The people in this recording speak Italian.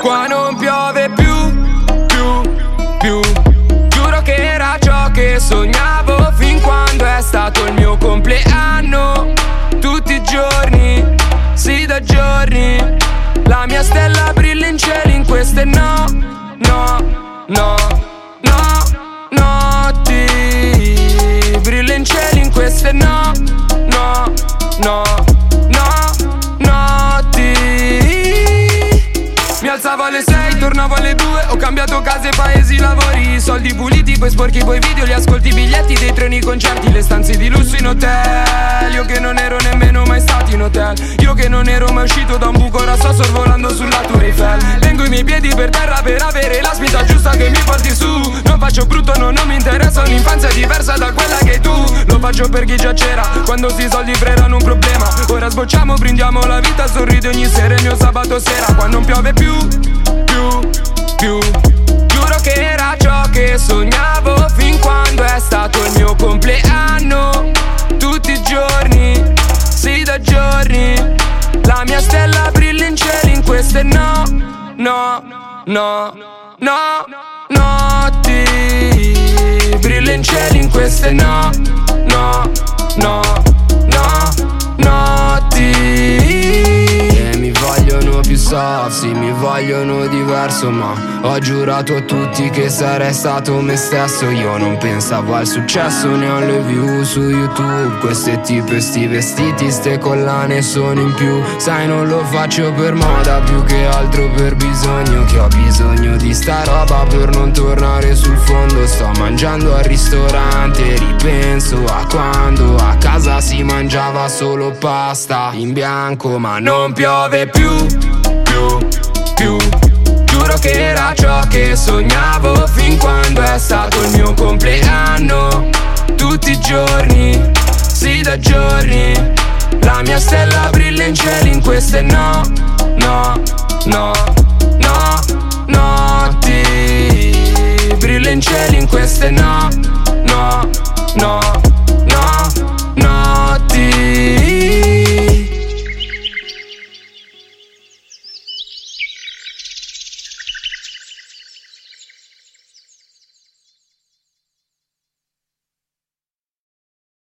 Qua non piove più, più, più. Giuro che era ciò che sognavo. Alzavo alle sei, tornavo alle due Ho cambiato case, paesi, lavori Soldi puliti, poi sporchi, poi video Li ascolti, i biglietti dei treni, concerti Le stanze di lusso in hotel. Io che non ero nemmeno hotel. Io che non ero mai uscito da un buco Ora sto sorvolando sulla Tour Eiffel. Tengo i miei piedi per terra per avere la spinta giusta che mi porti su. Non faccio brutto, no, non mi interessa Un'infanzia diversa da quella che tu. Lo faccio per chi già c'era Quando sti soldi erano un problema. Ora sbocciamo, brindiamo la vita Sorride ogni sera il mio sabato sera. Qua non piove più, più mia stella brilla in cielo in queste no, no, no, no, notti Brilla in cielo in queste no, no, no, sì, mi vogliono diverso Ma ho giurato a tutti che sarei stato me stesso. Io non pensavo al successo né alle view su YouTube. Queste tipe, sti vestiti, ste collane sono in più. Sai non lo faccio per moda più che altro per bisogno Che ho bisogno di sta roba per non tornare sul fondo. Sto mangiando al ristorante, ripenso a quando A casa si mangiava solo pasta in bianco Ma non piove più, più, più. Giuro che era ciò che sognavo fin quando è stato il mio compleanno. Tutti i giorni, sì da giorni. La mia stella brilla in cielo in queste no, no, no.